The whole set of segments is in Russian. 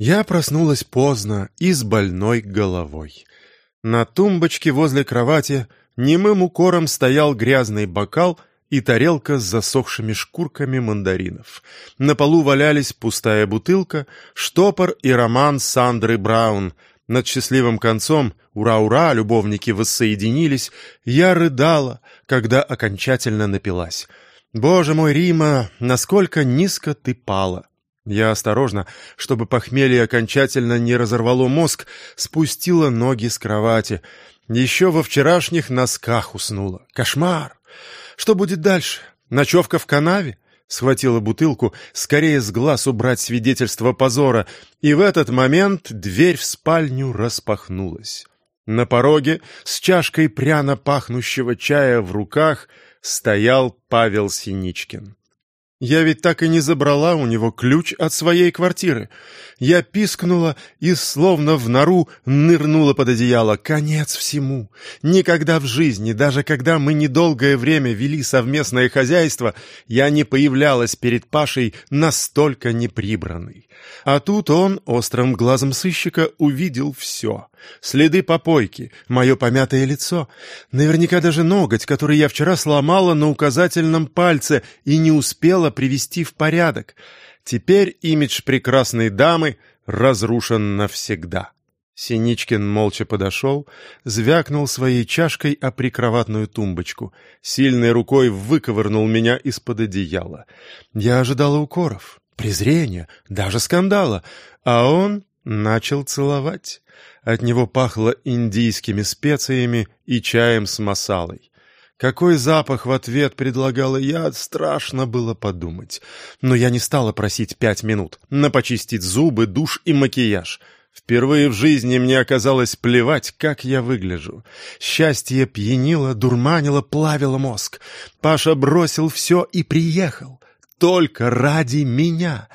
Я проснулась поздно и с больной головой. На тумбочке возле кровати немым укором стоял грязный бокал и тарелка с засохшими шкурками мандаринов. На полу валялись пустая бутылка, штопор и роман Сандры Браун. Над счастливым концом «Ура-ура!» любовники воссоединились. Я рыдала, когда окончательно напилась. «Боже мой, Рима, насколько низко ты пала!» Я осторожно, чтобы похмелье окончательно не разорвало мозг, спустила ноги с кровати. Еще во вчерашних носках уснула. Кошмар! Что будет дальше? Ночевка в канаве? Схватила бутылку, скорее с глаз убрать свидетельство позора, и в этот момент дверь в спальню распахнулась. На пороге, с чашкой пряно пахнущего чая в руках, стоял Павел Синичкин. Я ведь так и не забрала у него ключ от своей квартиры. Я пискнула и, словно в нору, нырнула под одеяло. Конец всему. Никогда в жизни, даже когда мы недолгое время вели совместное хозяйство, я не появлялась перед Пашей настолько неприбранной. А тут он, острым глазом сыщика, увидел все. Следы попойки, мое помятое лицо, наверняка даже ноготь, который я вчера сломала на указательном пальце и не успела привести в порядок. Теперь имидж прекрасной дамы разрушен навсегда. Синичкин молча подошел, звякнул своей чашкой о прикроватную тумбочку, сильной рукой выковырнул меня из-под одеяла. Я ожидала укоров, презрения, даже скандала, а он начал целовать. От него пахло индийскими специями и чаем с масалой. Какой запах в ответ предлагала я, страшно было подумать. Но я не стала просить пять минут на почистить зубы, душ и макияж. Впервые в жизни мне оказалось плевать, как я выгляжу. Счастье пьянило, дурманило, плавило мозг. Паша бросил все и приехал. Только ради меня.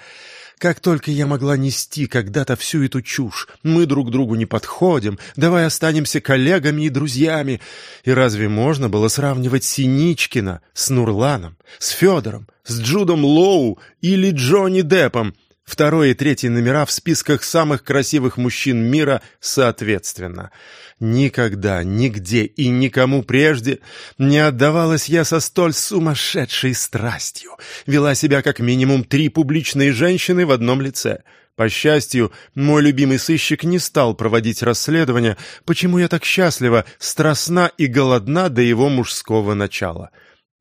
Как только я могла нести когда-то всю эту чушь, мы друг другу не подходим, давай останемся коллегами и друзьями. И разве можно было сравнивать Синичкина с Нурланом, с Федором, с Джудом Лоу или Джонни Деппом? Второй и третий номера в списках самых красивых мужчин мира соответственно. Никогда, нигде и никому прежде не отдавалась я со столь сумасшедшей страстью. Вела себя как минимум три публичные женщины в одном лице. По счастью, мой любимый сыщик не стал проводить расследование, почему я так счастлива, страстна и голодна до его мужского начала.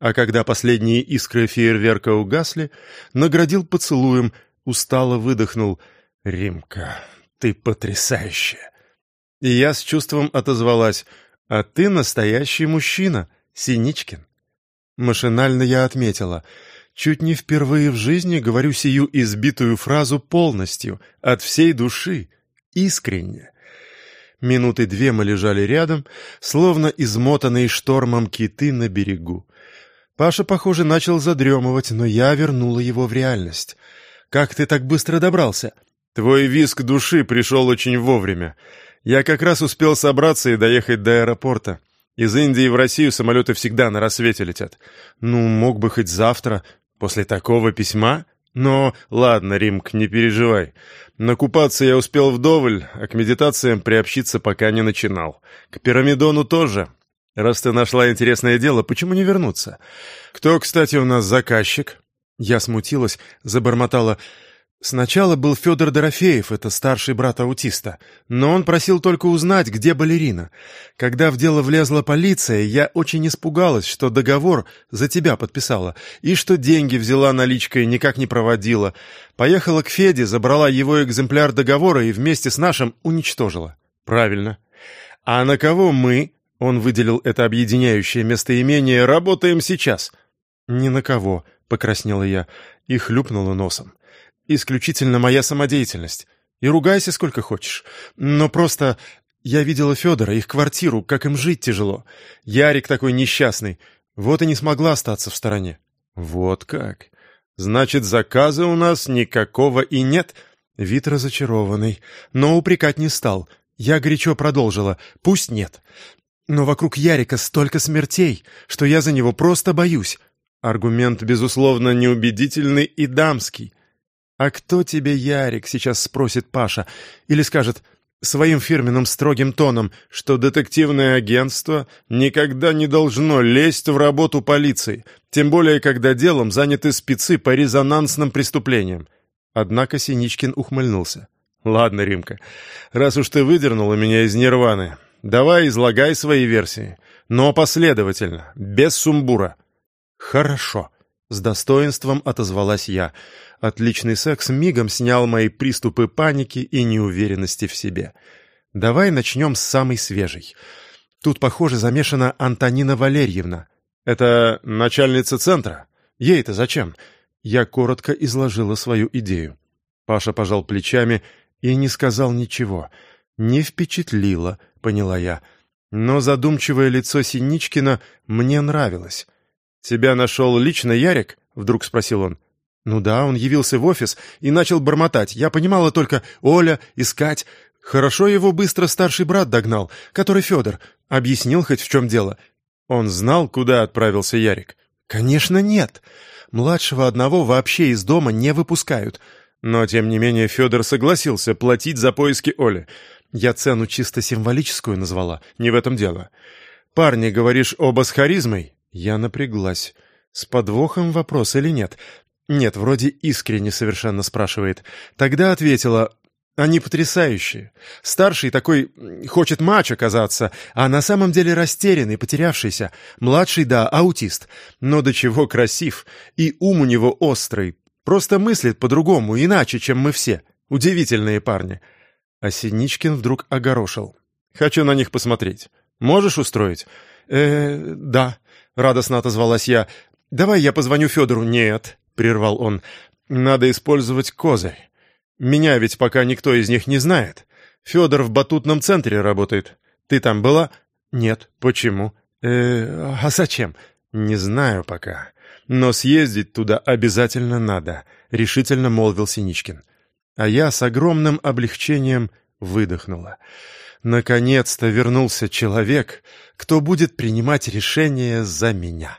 А когда последние искры фейерверка угасли, наградил поцелуем, устало выдохнул «Римка, ты потрясающая!» И я с чувством отозвалась «А ты настоящий мужчина, Синичкин». Машинально я отметила Чуть не впервые в жизни говорю сию избитую фразу полностью, от всей души, искренне. Минуты две мы лежали рядом, словно измотанные штормом киты на берегу. Паша, похоже, начал задремывать, но я вернула его в реальность. Как ты так быстро добрался? Твой виск души пришел очень вовремя. Я как раз успел собраться и доехать до аэропорта. Из Индии в Россию самолеты всегда на рассвете летят. Ну, мог бы хоть завтра, после такого письма. Но ладно, Римк, не переживай. Накупаться я успел вдоволь, а к медитациям приобщиться пока не начинал. К пирамидону тоже. Раз ты нашла интересное дело, почему не вернуться? Кто, кстати, у нас заказчик? Я смутилась, забормотала. Сначала был Федор Дорофеев, это старший брат аутиста, но он просил только узнать, где балерина. Когда в дело влезла полиция, я очень испугалась, что договор за тебя подписала, и что деньги взяла наличкой, никак не проводила. Поехала к Феде, забрала его экземпляр договора и вместе с нашим уничтожила. Правильно. А на кого мы, он выделил это объединяющее местоимение, работаем сейчас? Ни на кого. — покраснела я и хлюпнула носом. «Исключительно моя самодеятельность. И ругайся сколько хочешь. Но просто я видела Федора, их квартиру, как им жить тяжело. Ярик такой несчастный. Вот и не смогла остаться в стороне». «Вот как? Значит, заказа у нас никакого и нет?» Вид разочарованный, но упрекать не стал. Я горячо продолжила. «Пусть нет. Но вокруг Ярика столько смертей, что я за него просто боюсь. Аргумент, безусловно, неубедительный и дамский. «А кто тебе Ярик?» — сейчас спросит Паша. Или скажет своим фирменным строгим тоном, что детективное агентство никогда не должно лезть в работу полиции, тем более, когда делом заняты спецы по резонансным преступлениям. Однако Синичкин ухмыльнулся. «Ладно, Римка, раз уж ты выдернула меня из нирваны, давай излагай свои версии, но последовательно, без сумбура». «Хорошо», — с достоинством отозвалась я. Отличный секс мигом снял мои приступы паники и неуверенности в себе. Давай начнем с самой свежей. Тут, похоже, замешана Антонина Валерьевна. Это начальница центра? Ей-то зачем? Я коротко изложила свою идею. Паша пожал плечами и не сказал ничего. Не впечатлило, поняла я. Но задумчивое лицо Синичкина мне нравилось. «Тебя нашел лично Ярик?» — вдруг спросил он. Ну да, он явился в офис и начал бормотать. Я понимала только «Оля», «искать». Хорошо его быстро старший брат догнал, который Федор. Объяснил хоть в чем дело. Он знал, куда отправился Ярик? Конечно, нет. Младшего одного вообще из дома не выпускают. Но, тем не менее, Федор согласился платить за поиски Оли. Я цену чисто символическую назвала, не в этом дело. «Парни, говоришь, оба с харизмой?» Я напряглась. С подвохом вопрос или нет? Нет, вроде искренне совершенно спрашивает. Тогда ответила, они потрясающие. Старший такой хочет матч оказаться, а на самом деле растерянный, потерявшийся. Младший, да, аутист, но до чего красив. И ум у него острый. Просто мыслит по-другому, иначе, чем мы все. Удивительные парни. А Синичкин вдруг огорошил. «Хочу на них посмотреть. Можешь устроить?» «Э, да», — радостно отозвалась я. «Давай я позвоню Федору». «Нет», — прервал он, — «надо использовать козырь. Меня ведь пока никто из них не знает. Федор в батутном центре работает. Ты там была?» «Нет». «Почему?» «Э, а зачем?» «Не знаю пока. Но съездить туда обязательно надо», — решительно молвил Синичкин. А я с огромным облегчением выдохнула. Наконец-то вернулся человек, кто будет принимать решения за меня.